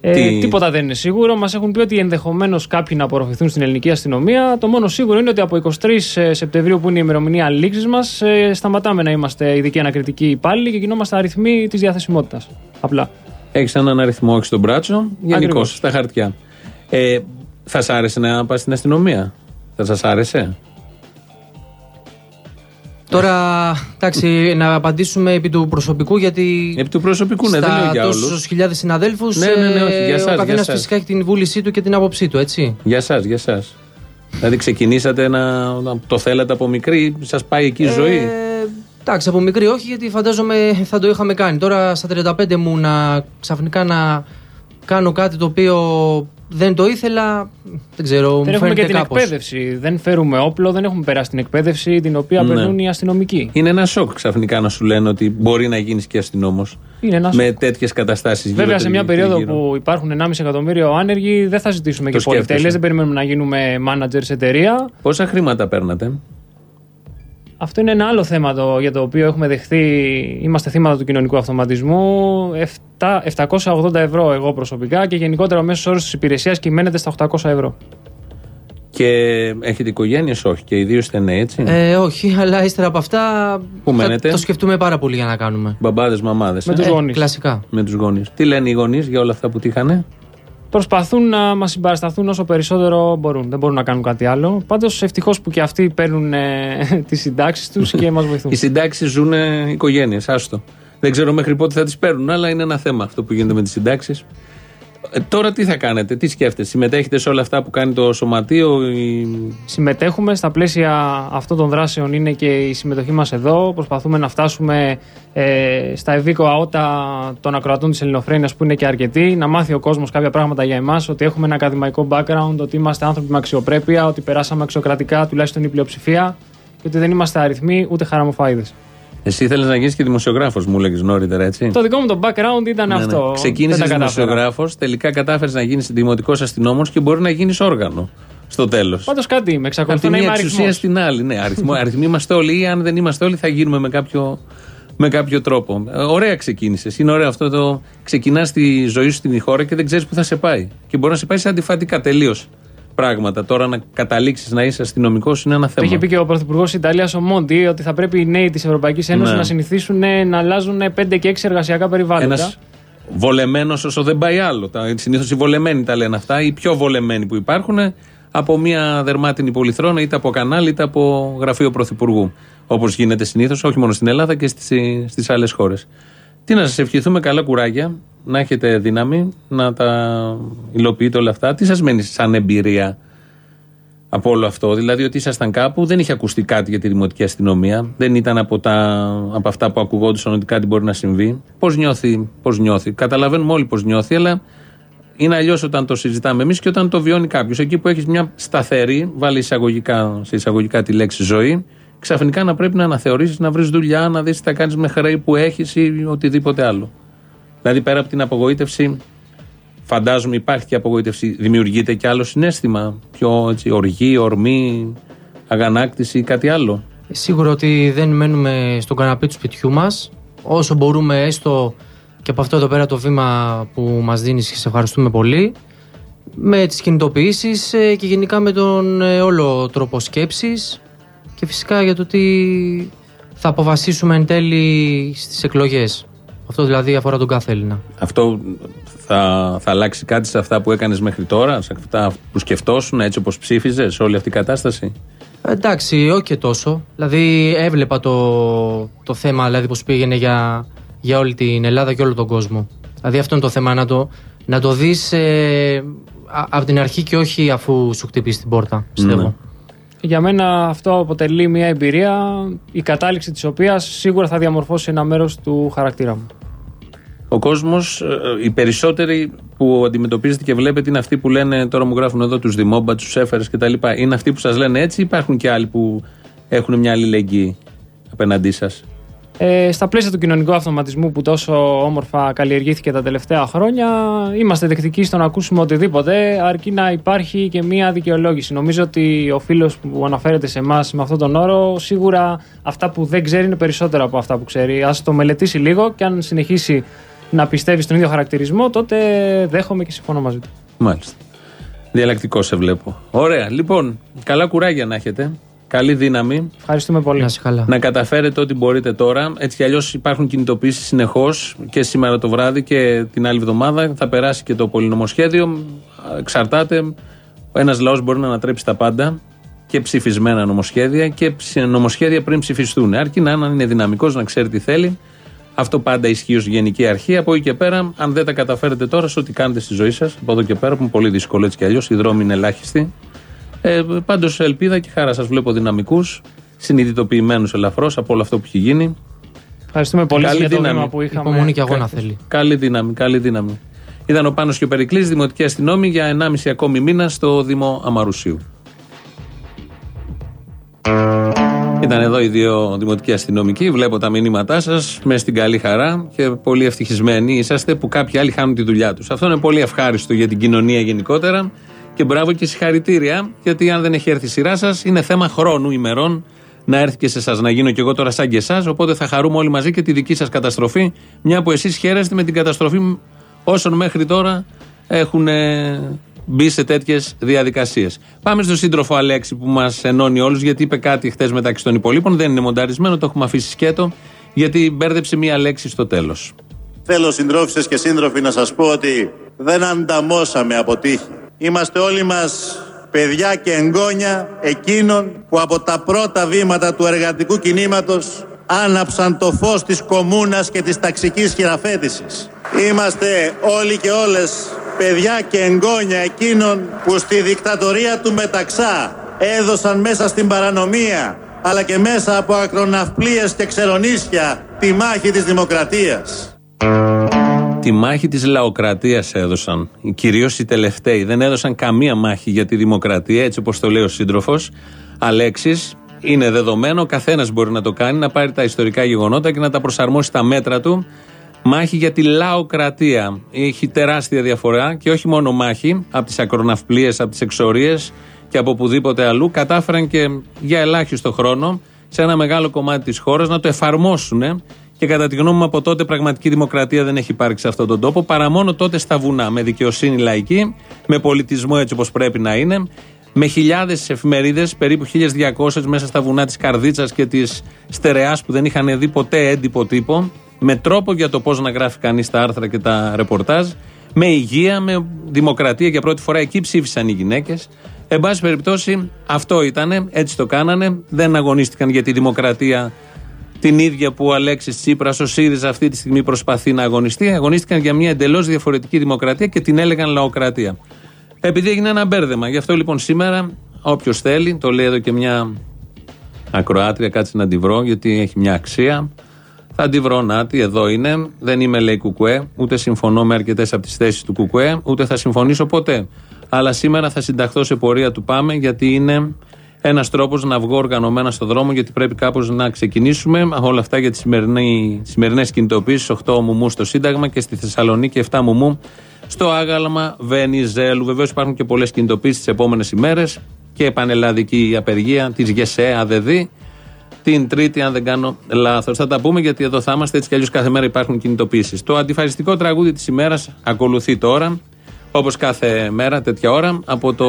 Ε, Τι- Τίποτα δεν είναι σίγουρο. Μας έχουν πει ότι ενδεχομένως κάποιοι να απορροφηθούν στην ελληνική αστυνομία. Το μόνο σίγουρο είναι ότι από 23 Σεπτεμβρίου, που είναι η ημερομηνία λήξης μας, σταματάμε να είμαστε ειδικοί ανακριτικοί υπάλληλοι και γινόμαστε αριθμοί της διαθεσιμότητας. Απλά. Έχεις έναν αριθμό, όχι στον μπράτσο, γενικώ Ακριβώς. στα χαρτιά. Ε, θα σ' άρεσε να πας στην αστυνομία, Θα σας άρεσε; Τώρα, εντάξει, να απαντήσουμε επί του προσωπικού, γιατί. Επί του προσωπικού, ναι, δεν στα λέω για τόσους όλους. χιλιάδες συναδέλφους, Ναι, ναι, ναι, όχι, για ε, εσάς, ο για καθένας εσάς. φυσικά έχει την βούλησή του και την άποψή του, έτσι. Για εσά, για εσά. δηλαδή ξεκινήσατε να, να το θέλατε από μικρή, σας πάει εκεί η ζωή; Ε, εντάξει, από μικρή όχι, γιατί φαντάζομαι θα το είχαμε κάνει. Τώρα στα 35 μου να ξαφνικά να κάνω κάτι το οποίο δεν το ήθελα, δεν ξέρω, Δεν μου έχουμε φαίνεται και την κάπως. εκπαίδευση. Δεν φέρουμε όπλο, δεν έχουμε περάσει την εκπαίδευση την οποία Ναι. περνούν οι αστυνομικοί. Είναι ένα σοκ ξαφνικά να σου λένε ότι μπορεί να γίνεις και αστυνόμος. Είναι ένα Με τέτοιες καταστάσεις γύρω Βέβαια, σε μια περίοδο γύρω. που υπάρχουν 1,5 εκατομμύριο άνεργοι, δεν θα ζητήσουμε Το και πολυτέλειες. σκέφτεσαι. Δεν περιμένουμε να γίνουμε μάνατζερ σε εταιρεία. Πόσα χρήματα παίρνατε; Αυτό είναι ένα άλλο θέμα το, για το οποίο έχουμε δεχθεί. Είμαστε θύματα του κοινωνικού αυτοματισμού. 7, 780 ευρώ εγώ προσωπικά και γενικότερα ο μέσος όρος της υπηρεσίας κυμαίνεται στα 800 ευρώ. Και έχετε οικογένειες, όχι. Και οι δύο είστε νέοι, έτσι. Ε, όχι, αλλά ύστερα από αυτά Πού θα μένετε; το σκεφτούμε πάρα πολύ για να κάνουμε. Μπαμπάδες, μαμάδες. Με τους γονείς. Κλασικά. Με τους γονείς. Τι λένε οι γονείς για όλα αυτά που τύχανε; Προσπαθούν να μας συμπαρασταθούν όσο περισσότερο μπορούν. Δεν μπορούν να κάνουν κάτι άλλο. Πάντως ευτυχώς που και αυτοί παίρνουν ε, <laughs> τις συντάξεις τους και μας βοηθούν. Οι συντάξεις ζουν οικογένειες, άστο. Δεν ξέρω μέχρι πότε θα τις παίρνουν, αλλά είναι ένα θέμα αυτό που γίνεται με τις συντάξεις. Ε, τώρα τι θα κάνετε, τι σκέφτεστε, συμμετέχετε σε όλα αυτά που κάνει το σωματείο, η... Συμμετέχουμε στα πλαίσια αυτών των δράσεων είναι και η συμμετοχή μας εδώ. Προσπαθούμε να φτάσουμε ε, στα ευήκοα ότα των ακροατών της ελληνοφρένειας που είναι και αρκετοί. Να μάθει ο κόσμος κάποια πράγματα για εμάς, ότι έχουμε ένα ακαδημαϊκό background, ότι είμαστε άνθρωποι με αξιοπρέπεια, ότι περάσαμε αξιοκρατικά τουλάχιστον η πλειοψηφία και ότι δεν είμαστε αριθμοί ούτε χαραμοφάιδες. Εσύ θέλεις να γίνεις και δημοσιογράφος, μου έλεγε νωρίτερα, έτσι. Το δικό μου το background ήταν Ναι, ναι. αυτό. Ξεκίνησες Δεν τα κατάφερα. δημοσιογράφος, τελικά κατάφερες να γίνεις δημοτικός αστυνόμος και μπορεί να γίνεις όργανο στο τέλος. Πάντως κάτι είμαι, Από εξακολουθώ τη να μία είμαι εξουσία αριθμός. στην άλλη. Ναι, αριθμό, αριθμοί είμαστε όλοι, ή αν δεν είμαστε όλοι, θα γίνουμε με κάποιο, με κάποιο τρόπο. Ε, Ωραία ξεκίνησες. Είναι ωραίο αυτό το. Ξεκινάς τη ζωή σου στην χώρα και δεν ξέρεις πού θα σε πάει. Και μπορεί να σε πάει σε αντιφατικά τελείως πράγματα. Τώρα να καταλήξεις να είσαι αστυνομικός είναι ένα Το θέμα. είχε πει και ο Πρωθυπουργός της Ιταλίας, ο Μόντι, ότι θα πρέπει οι νέοι της Ευρωπαϊκής Ένωσης Ναι. να συνηθίσουν ε, να αλλάζουν 5 και 6 εργασιακά περιβάλλοντα. Ένας βολεμένος όσο δεν πάει άλλο. Συνήθως οι βολεμένοι τα λένε αυτά, οι πιο βολεμένοι που υπάρχουν από μια δερμάτινη πολυθρόνα, είτε από κανάλι είτε από γραφείο πρωθυπουργού. Όπως γίνεται συνήθως, όχι μόνο στην Ελλάδα και στις άλλες χώρες. Τι να σας ευχηθούμε, καλά κουράγια, να έχετε δύναμη να τα υλοποιείτε όλα αυτά. Τι σας μένει σαν εμπειρία από όλο αυτό; Δηλαδή ότι ήσασταν κάπου, δεν είχε ακουστεί κάτι για τη δημοτική αστυνομία. Δεν ήταν από, τα, από αυτά που ακουγόντουσαν ότι κάτι μπορεί να συμβεί. Πώς νιώθει, πώς νιώθει. Καταλαβαίνουμε όλοι πώς νιώθει, αλλά είναι αλλιώς όταν το συζητάμε εμείς και όταν το βιώνει κάποιος. Εκεί που έχεις μια σταθερή, βάλει εισαγωγικά, σε εισαγωγικά τη λέξη ζωή, ξαφνικά να πρέπει να αναθεωρήσεις, να βρεις δουλειά, να δεις τι θα κάνεις με χρέη που έχεις ή οτιδήποτε άλλο. Δηλαδή πέρα από την απογοήτευση, φαντάζομαι υπάρχει και απογοήτευση, δημιουργείται και άλλο συνέστημα. Πιο έτσι, οργή, ορμή, αγανάκτηση ή κάτι άλλο. Σίγουρα ότι δεν μένουμε στον καναπέ του σπιτιού μας. Όσο μπορούμε, έστω και από αυτό εδώ πέρα το βήμα που μας δίνεις και σε ευχαριστούμε πολύ. Με τις κινητοποιήσεις και γενικά με τον ε, όλο τρόπο σκέψης. Και φυσικά για το τι θα αποφασίσουμε εν τέλει στις εκλογές. Αυτό δηλαδή αφορά τον κάθε Έλληνα. Αυτό θα, θα αλλάξει κάτι σε αυτά που έκανες μέχρι τώρα, σε αυτά που σκεφτόσουν, έτσι όπως ψήφιζες, όλη αυτή η κατάσταση; Εντάξει, όχι και τόσο. Δηλαδή έβλεπα το, το θέμα δηλαδή, πώς πήγαινε για, για όλη την Ελλάδα και όλο τον κόσμο. Δηλαδή αυτό είναι το θέμα, να το, να το δεις ε, α- από την αρχή και όχι αφού σου χτυπήσει την πόρτα, πιστεύω. Ναι. Για μένα αυτό αποτελεί μια εμπειρία η κατάληξη της οποίας σίγουρα θα διαμορφώσει ένα μέρος του χαρακτήρα μου. Ο κόσμος, οι περισσότεροι που αντιμετωπίζετε και βλέπετε είναι αυτοί που λένε, τώρα μου γράφουν εδώ τους Δημόμπα, τους Έφερε κτλ. Είναι αυτοί που σας λένε έτσι, ή υπάρχουν και άλλοι που έχουν μια αλληλεγγύη απέναντί σας; Ε, στα πλαίσια του κοινωνικού αυτοματισμού που τόσο όμορφα καλλιεργήθηκε τα τελευταία χρόνια, είμαστε δεκτικοί στο να ακούσουμε οτιδήποτε, αρκεί να υπάρχει και μία δικαιολόγηση. Νομίζω ότι ο φίλος που αναφέρεται σε εμάς με αυτόν τον όρο, σίγουρα αυτά που δεν ξέρει είναι περισσότερα από αυτά που ξέρει. Α το μελετήσει λίγο και αν συνεχίσει να πιστεύει στον ίδιο χαρακτηρισμό, τότε δέχομαι και συμφωνώ μαζί του. Μάλιστα. Διαλλακτικό σε βλέπω. Ωραία. Λοιπόν, καλά κουράγια να έχετε. Καλή δύναμη. Ευχαριστούμε πολύ. Να σε καλά. Να καταφέρετε ό,τι μπορείτε τώρα. Έτσι κι αλλιώς υπάρχουν κινητοποιήσεις συνεχώς και σήμερα το βράδυ και την άλλη εβδομάδα. Θα περάσει και το πολυνομοσχέδιο. Εξαρτάται. Ένας λαός μπορεί να ανατρέψει τα πάντα και ψηφισμένα νομοσχέδια και ψ- νομοσχέδια πριν ψηφιστούν. Αρκεί να είναι δυναμικός, να ξέρει τι θέλει. Αυτό πάντα ισχύει ως γενική αρχή. Από εκεί και πέρα, αν δεν τα καταφέρετε τώρα, σε ό,τι κάνετε στη ζωή σας, από εδώ και πέρα, που είναι πολύ δύσκολο έτσι κι αλλιώς, οι δρόμοι είναι ελάχιστοι. Ε, Πάντως, ελπίδα και χαρά σας βλέπω δυναμικούς, συνειδητοποιημένους ελαφρώς από όλο αυτό που έχει γίνει. Ευχαριστούμε πολύ Καλή για το δύναμη. βήμα που είχαμε. Υπομονή και αγώνα Κα- θέλει. Καλή δύναμη, καλή δύναμη. Ήταν ο Πάνος και ο Περικλής, Δημοτική Αστυνόμη, για 1,5 ακόμη μήνα στο Δήμο Αμαρουσίου. Ήταν εδώ οι δύο δημοτικοί αστυνομικοί. Βλέπω τα μηνύματά σας με στην καλή χαρά και πολύ ευτυχισμένοι είσαστε που κάποιοι άλλοι χάνουν τη δουλειά τους. Αυτό είναι πολύ ευχάριστο για την κοινωνία γενικότερα. Και μπράβο και συγχαρητήρια, γιατί αν δεν έχει έρθει η σειρά σας, είναι θέμα χρόνου, ημερών, να έρθει και σε εσάς. Να γίνω κι εγώ τώρα σαν και εσάς. Οπότε θα χαρούμε όλοι μαζί και τη δική σας καταστροφή, μια που εσείς χαίρεστε με την καταστροφή όσων μέχρι τώρα έχουν ε, μπει σε τέτοιες διαδικασίες. Πάμε στον σύντροφο Αλέξη που μας ενώνει όλους, γιατί είπε κάτι χθες μεταξύ των υπολείπων. Δεν είναι μονταρισμένο, το έχουμε αφήσει σκέτο, γιατί μπέρδεψε μία λέξη στο τέλος. Θέλω συντρόφισσες και σύντροφοι να σας πω ότι δεν ανταμώσαμε από τύχη. Είμαστε όλοι μας παιδιά και εγγόνια εκείνων που από τα πρώτα βήματα του εργατικού κινήματος άναψαν το φως της κομμούνας και της ταξικής χειραφέτησης. Είμαστε όλοι και όλες παιδιά και εγγόνια εκείνων που στη δικτατορία του Μεταξά έδωσαν μέσα στην παρανομία αλλά και μέσα από ακροναυπλίες και ξερονίσια τη μάχη της δημοκρατίας. Τη μάχη της λαοκρατίας έδωσαν. Κυρίως οι τελευταίοι. Δεν έδωσαν καμία μάχη για τη δημοκρατία, έτσι όπως το λέει ο σύντροφος. Αλέξης, είναι δεδομένο, ο καθένας μπορεί να το κάνει, να πάρει τα ιστορικά γεγονότα και να τα προσαρμόσει στα μέτρα του. Μάχη για τη λαοκρατία. Έχει τεράστια διαφορά και όχι μόνο μάχη από τις ακροναυπλίες, από τις εξορίες και από οπουδήποτε αλλού. Κατάφεραν και για ελάχιστο χρόνο σε ένα μεγάλο κομμάτι της χώρας να το εφαρμόσουν και κατά τη γνώμη μου από τότε πραγματική δημοκρατία δεν έχει υπάρξει σε αυτόν τον τόπο παρά μόνο τότε στα βουνά. Με δικαιοσύνη λαϊκή, με πολιτισμό έτσι όπως πρέπει να είναι, με χιλιάδες εφημερίδες, περίπου 1200 μέσα στα βουνά της Καρδίτσας και της Στερεάς που δεν είχαν δει ποτέ έντυπο τύπο, με τρόπο για το πώς να γράφει κανείς τα άρθρα και τα ρεπορτάζ, με υγεία, με δημοκρατία. Για πρώτη φορά εκεί ψήφισαν οι γυναίκες. Εν πάση περιπτώσει, αυτό ήταν, έτσι το κάνανε. Δεν αγωνίστηκαν για τη δημοκρατία την ίδια που ο Αλέξης Τσίπρας, ο ΣΥΡΙΖΑ αυτή τη στιγμή προσπαθεί να αγωνιστεί. Αγωνίστηκαν για μια εντελώς διαφορετική δημοκρατία και την έλεγαν λαοκρατία. Επειδή έγινε ένα μπέρδεμα. Γι' αυτό λοιπόν σήμερα, όποιος θέλει, το λέει εδώ και μια ακροάτρια, κάτσε να τη βρω, γιατί έχει μια αξία. Θα τη βρω, Νάτι, εδώ είναι. Δεν είμαι, λέει, κουκουέ, ούτε συμφωνώ με αρκετές από τις θέσεις του κουκουέ, ούτε θα συμφωνήσω ποτέ. Αλλά σήμερα θα συνταχθώ σε πορεία του Πάμε, γιατί είναι ένας τρόπος να βγω οργανωμένα στο δρόμο, γιατί πρέπει κάπως να ξεκινήσουμε. Όλα αυτά για τις σημερινές κινητοποιήσει. 8 μουμού στο Σύνταγμα και στη Θεσσαλονίκη 7 μουμού στο άγαλμα Βενιζέλου. Βεβαίως υπάρχουν και πολλές κινητοποιήσει τις επόμενες ημέρες και πανελλαδική απεργία της ΓΕΣΕ ΑΔΔ. Την Τρίτη, αν δεν κάνω λάθος. Θα τα πούμε γιατί εδώ θα είμαστε έτσι κι αλλιώς κάθε μέρα υπάρχουν κινητοποιήσει. Το αντιφασιστικό τραγούδι της ημέρας ακολουθεί τώρα, όπως κάθε μέρα, τέτοια ώρα, από το,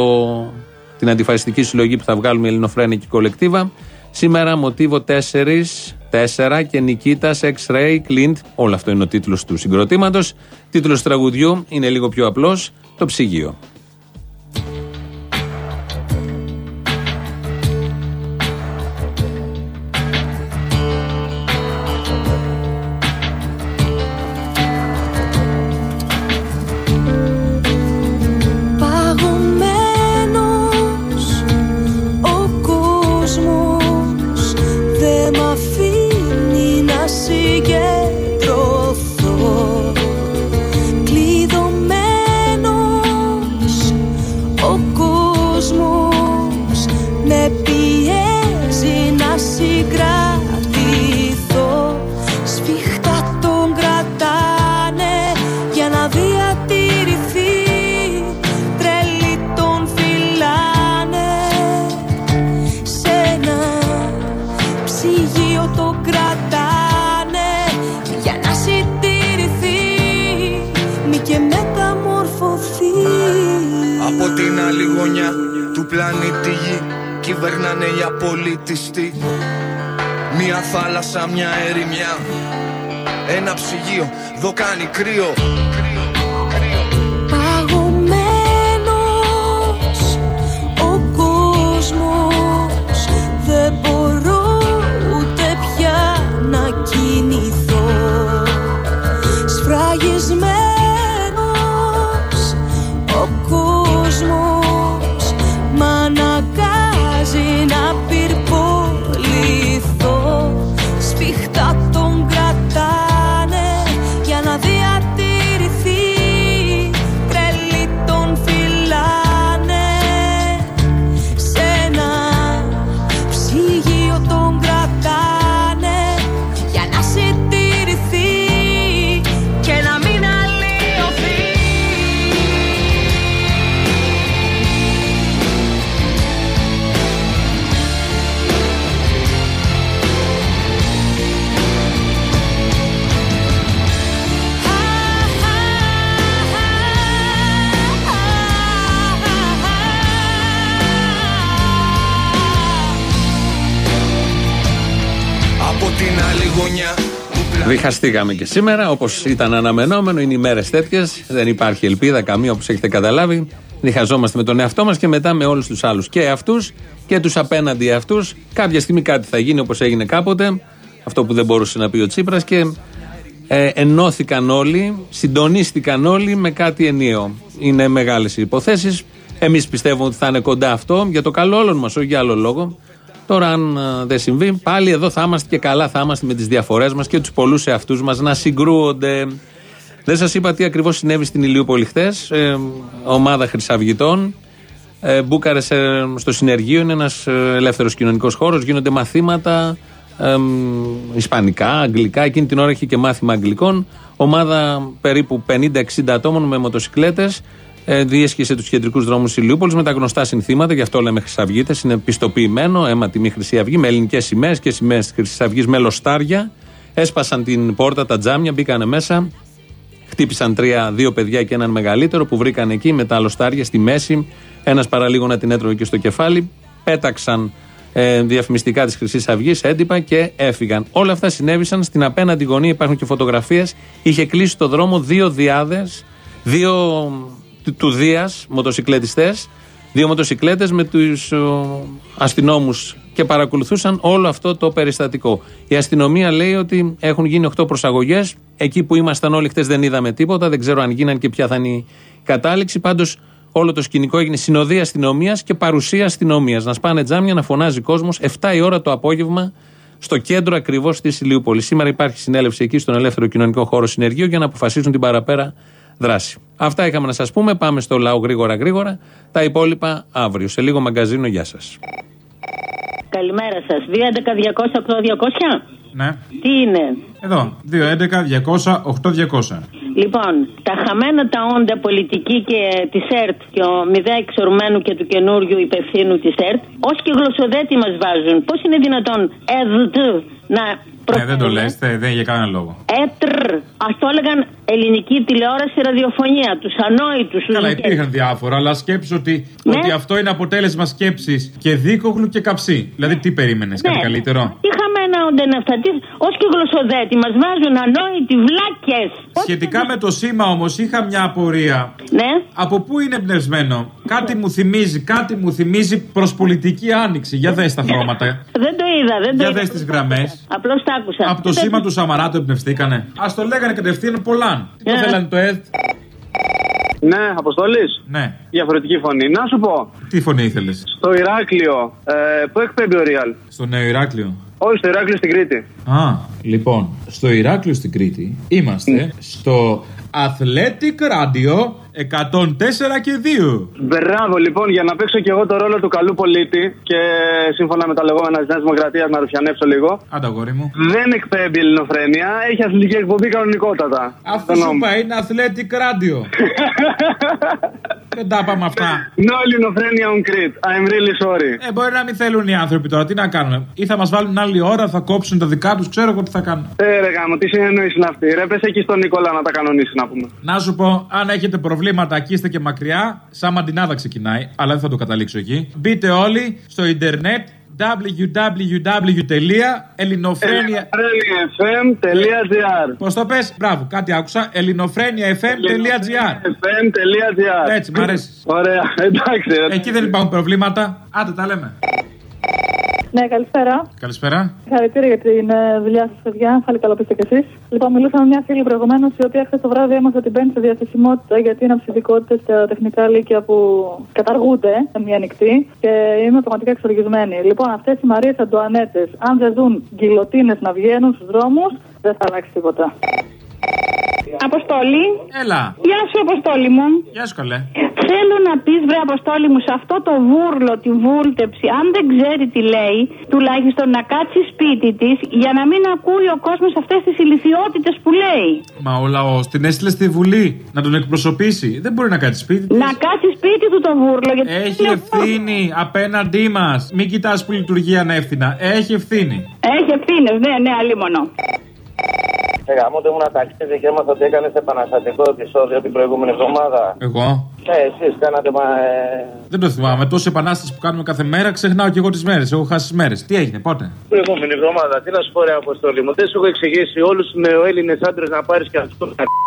την αντιφασιστική συλλογή που θα βγάλουμε η Ελληνοφρένικη Κολεκτίβα. Σήμερα μοτίβο 4, 4 και Νικήτας X-Ray Clint. Όλο αυτό είναι ο τίτλος του συγκροτήματος. Τίτλος του τραγουδιού είναι λίγο πιο απλός. Το ψυγείο. Διχαστήκαμε και σήμερα, όπως ήταν αναμενόμενο. Είναι οι μέρες τέτοιες. Δεν υπάρχει ελπίδα καμία, όπως έχετε καταλάβει. Διχαζόμαστε με τον εαυτό μας και μετά με όλους τους άλλους. Και αυτούς και τους απέναντι αυτούς. Κάποια στιγμή κάτι θα γίνει όπως έγινε κάποτε. Αυτό που δεν μπορούσε να πει ο Τσίπρας και ε, ενώθηκαν όλοι, συντονίστηκαν όλοι με κάτι ενιαίο. Είναι μεγάλες οι υποθέσεις. Εμείς πιστεύουμε ότι θα είναι κοντά αυτό για το καλό όλων μας, όχι για άλλο λόγο. Τώρα, αν ε, δεν συμβεί, πάλι εδώ θα είμαστε και καλά θα είμαστε με τις διαφορές μας και τους πολλούς εαυτούς μας να συγκρούονται. Δεν σας είπα τι ακριβώς συνέβη στην Ηλιούπολη χθες. Ε, ομάδα Χρυσαυγητών. Ε, μπούκαρες σε- στο συνεργείο, είναι ένας ελεύθερος κοινωνικός χώρος. Γίνονται μαθήματα ε, ισπανικά, αγγλικά. Εκείνη την ώρα είχε και μάθημα αγγλικών. Ομάδα περίπου 50-60 ατόμων με μοτοσυκλέτες. Ε, διέσχισε τους κεντρικούς δρόμους Ηλιούπολη με τα γνωστά συνθήματα, γι' αυτό λέμε Χρυσαυγίτε. Είναι πιστοποιημένο, αίμα τιμή Χρυσή Αυγή, με ελληνικές σημαίες και σημαίες τη Χρυσής Αυγής με λοστάρια. Έσπασαν την πόρτα τα τζάμια, μπήκανε μέσα. Χτύπησαν τρία, δύο παιδιά και έναν μεγαλύτερο που βρήκαν εκεί με τα αλοστάρια στη μέση. Ένας παραλίγο να την έτρωγε και στο κεφάλι. Πέταξαν ε, διαφημιστικά της Χρυσής Αυγής, έντυπα και έφυγαν. Όλα αυτά συνέβησαν στην απέναντι γωνία. Υπάρχουν και φωτογραφίες. Είχε κλείσει το δρόμο δύο διάδες, δύο του, του Δίας μοτοσυκλετιστές, δύο μοτοσυκλέτες με τους αστυνόμους και παρακολουθούσαν όλο αυτό το περιστατικό. Η αστυνομία λέει ότι έχουν γίνει 8 προσαγωγές. Εκεί που ήμασταν όλοι χτες δεν είδαμε τίποτα. Δεν ξέρω αν γίναν και ποια θα είναι η κατάληξη. Πάντως όλο το σκηνικό έγινε συνοδεία αστυνομίας και παρουσία αστυνομίας. Να σπάνε τζάμια, να φωνάζει κόσμος 7 η ώρα το απόγευμα στο κέντρο ακριβώς της Ηλιούπολη. Σήμερα υπάρχει συνέλευση εκεί στον Ελεύθερο Κοινωνικό Χώρο Συνεργείο για να αποφασίσουν την παραπέρα δράση. Αυτά είχαμε να σας πούμε. Πάμε στο λαό γρήγορα γρήγορα. Τα υπόλοιπα αύριο. Σε λίγο μαγκαζίνο. Γεια σας. Καλημέρα σας. 2.11.200.8.200. Ναι. Τι είναι; Εδώ. 2, 11, 200, 8, 200. Λοιπόν, τα χαμένα τα όντα πολιτική και της ΕΡΤ και ο μηδέ εξορμένου και του καινούριου υπευθύνου της ΕΡΤ, ως και γλωσσοδέτη μας βάζουν. Πώς είναι δυνατόν ΕΔΤ να Ναι, δεν το λες, δεν για κανένα λόγο. ΕΤΡ. Α το έλεγαν ελληνική τηλεόραση ραδιοφωνία. Τους ανόητους. Καλά, υπήρχαν διάφορα, αλλά σκέψου ότι, Ναι. ότι αυτό είναι αποτέλεσμα σκέψης και δίκογλου και καψί. Δηλαδή, τι περίμενες, κάτι Ναι. καλύτερο; Τι χαμένα όντα είναι αυτά. Ω και γλωσσοδέτη μας βάζουν ανόητοι βλάκες. Σχετικά με το σήμα όμως, είχα μια απορία. Ναι. Από πού είναι εμπνευσμένο; Κάτι μου θυμίζει, κάτι μου θυμίζει προς πολιτική άνοιξη. Για δες τα χρώματα. <laughs> Δεν το είδα, δεν το Για είδα. δες τις γραμμές. Απλώς τα άκουσα. Από το σήμα του Σαμαρά το εμπνευστήκανε. Α το λέγανε κατευθείαν πολλάν. Τι το Ναι. θέλανε το ΕΔ; Ναι, Αποστολή. Ναι. Διαφορετική φωνή. Να σου πω, Τι φωνή ήθελες; στο Ηράκλειο, ε, πού εκπέμπει ο Real. Στο Νέο Ηράκλειο. Όχι, στο Ηράκλειο στην Κρήτη. Α, λοιπόν, στο Ηράκλειο στην Κρήτη είμαστε στο Athletic Radio 104 και 2. Μπράβο, λοιπόν, για να παίξω και εγώ το ρόλο του καλού πολίτη και σύμφωνα με τα λεγόμενα της Νέας Δημοκρατίας να ρουφιανέψω λίγο. Άντα, γόρι μου. Δεν εκπέμπει ελληνοφρένεια, έχει αθλητική εκπομπή κανονικότατα. Αφού σου είπα είναι Athletic Radio. <laughs> Δεν τα είπαμε αυτά. No ελληνοφρένεια on Crete. I'm really sorry. Ε, μπορεί να μην θέλουν οι άνθρωποι τώρα, τι να κάνουμε. Ή θα μας βάλουν ένα άλλο άλλη ώρα θα κόψουν τα δικά τους, ξέρω εγώ τι θα κάνουν. Ε, ρε γάμο, τι συνεννόηση είναι αυτή. Ρε, πες εκεί στον Νικόλα να τα κανονίσει να πούμε. Να σου πω, αν έχετε προβλήματα, εκεί είστε και μακριά. Σαν μαντινάδα ξεκινάει, αλλά δεν θα το καταλήξω εκεί. Μπείτε όλοι στο ιντερνετ www.ελληνοφρένια. fm.gr Πώς το πες, μπράβο, κάτι άκουσα. ελληνοφρένια.fm.gr. fm.gr Έτσι, μ' αρέσει. Ωραία, εντάξει. ρε. Εκεί δεν υπάρχουν προβλήματα. Άντε, τα λέμε. Ναι, καλησπέρα. Καλησπέρα. Συγχαρητήρια για την ε, δουλειά σας, παιδιά. Πάλι καλό πείστε κι εσείς. Λοιπόν, μιλούσα με μια φίλη προηγουμένως, η οποία χθες το βράδυ έμαθα ότι μπαίνει σε διαθεσιμότητα γιατί είναι αψηδικότητε στα τεχνικά λύκεια που καταργούνται σε μία νυχτή και είμαι πραγματικά εξοργισμένη. Λοιπόν, αυτές οι Μαρίες Αντουανέτες, αν δεν δουν γκυλοτίνες να βγαίνουν στους δρόμους, δεν θα αλλάξει τίποτα. Αποστόλη. Έλα. Γεια σου, Αποστόλη μου. Γεια σου, καλέ. Θέλω να πεις, βρε Αποστόλη μου, σε αυτό το βούρλο, τη βούλτεψη, αν δεν ξέρει τι λέει, τουλάχιστον να κάτσει σπίτι της για να μην ακούει ο κόσμος αυτές τις ηλικιότητες που λέει. Μα ο λαός την έστειλε στη Βουλή να τον εκπροσωπήσει. Δεν μπορεί να κάτσει σπίτι. της. Να κάτσει σπίτι του το βούρλο. Γιατί Έχει ευθύνη απέναντί μας. Μην κοιτάς που λειτουργεί ανεύθυνα. Έχει ευθύνη. Έχει ευθύνες, ναι, ναι, αλίμονο. Ε, γάμο του ήμουν ταξίδι και έμαθα ότι έκανες επαναστατικό επεισόδιο την προηγούμενη εβδομάδα. Εγώ; Ναι, εσείς κάνατε μα. Ε... Δεν το θυμάμαι. Τόση επανάσταση που κάνουμε κάθε μέρα ξεχνάω και εγώ τις μέρες. Έχω χάσει τις μέρες. Τι έγινε, πότε; Την προηγούμενη εβδομάδα, τι να σου πω, ρε Αποστολή μου, δεν σου έχω εξηγήσει όλους τους νεοέλληνες άντρες να πάρεις και αυτό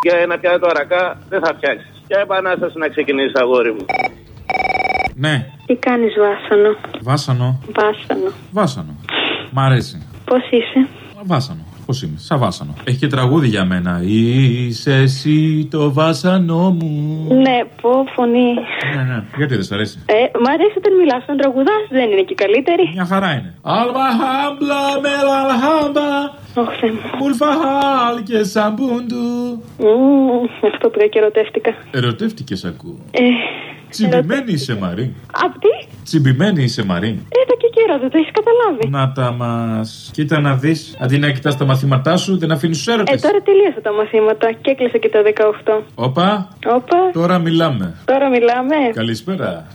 για ένα πιάτο αρακά δεν θα φτιάξεις. Ποια επανάσταση να ξεκινήσεις, αγόρι μου. Ναι, Τι κάνεις, Βάσανο; βάσανο. Βάσανο. Βάσανο. Μ' αρέσει. Πώς είσαι; Βάσανο. Πώς είμαι, σαν βάσανο. Έχει και τραγούδι για μένα. Είσαι εσύ το βάσανο μου. Ναι, πω φωνή. Ναι, ναι. Γιατί δεν σ' αρέσει; Ε, μ' αρέσει όταν μιλάς στον τραγουδάς, δεν είναι και καλύτερη. Μια χαρά είναι. Αλμαχάμπλα με λαλχάμπα. Μουλφαχάλ και σαμπούντου. Μμμ, αυτό πήγα και ερωτεύτηκα. Ερωτεύτηκες, ακούω. Ε, Τσιμπημένη είσαι, Μαρή. απ' τι; Τσιμπημένη είσαι, Μαρή. Εδώ και καιρό, δεν το έχεις καταλάβει. Να τα μα. Κοίτα να δεις. Αντί να κοιτάς τα μαθήματά σου, δεν αφήνεις τους έρωτες. Ε, τώρα τελείωσα τα μαθήματα και έκλεισα και τα 18. Όπα, Όπα, τώρα μιλάμε. τώρα μιλάμε. Καλησπέρα.